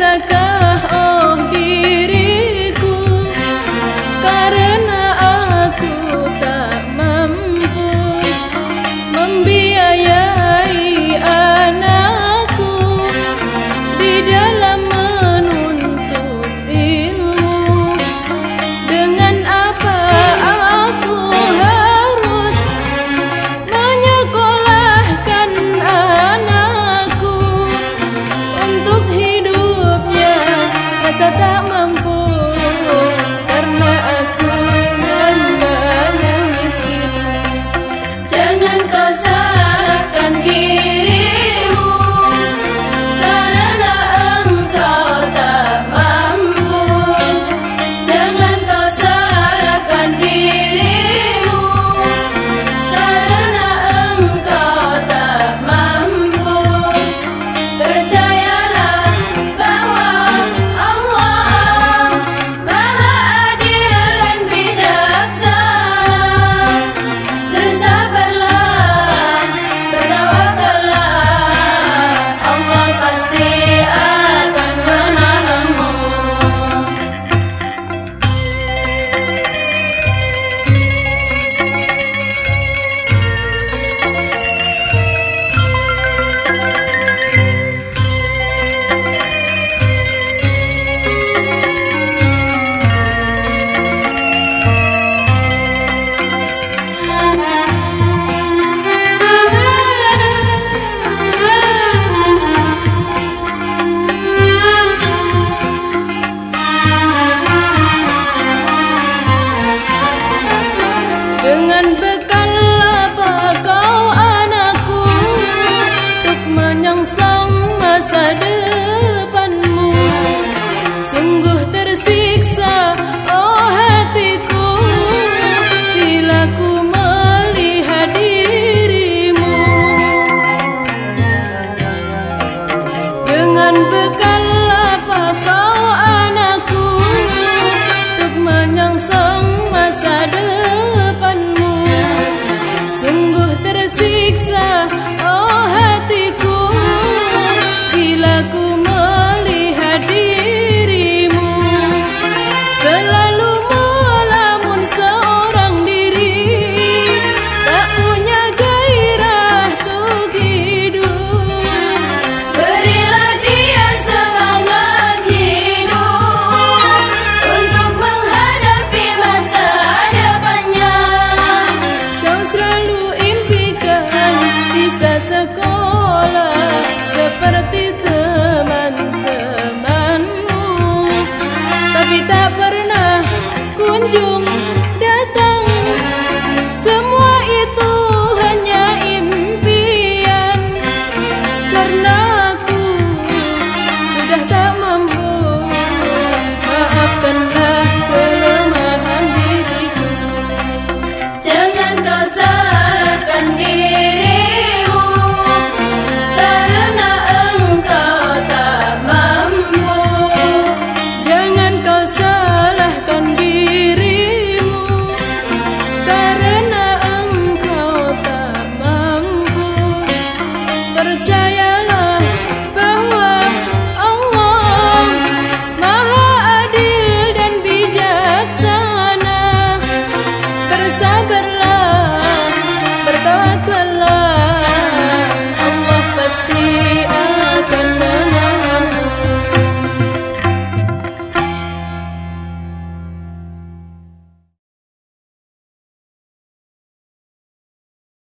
सका Bukanlah pakau anakku, untuk menyangsang masa depanmu, sungguh tersiksa. sabarlah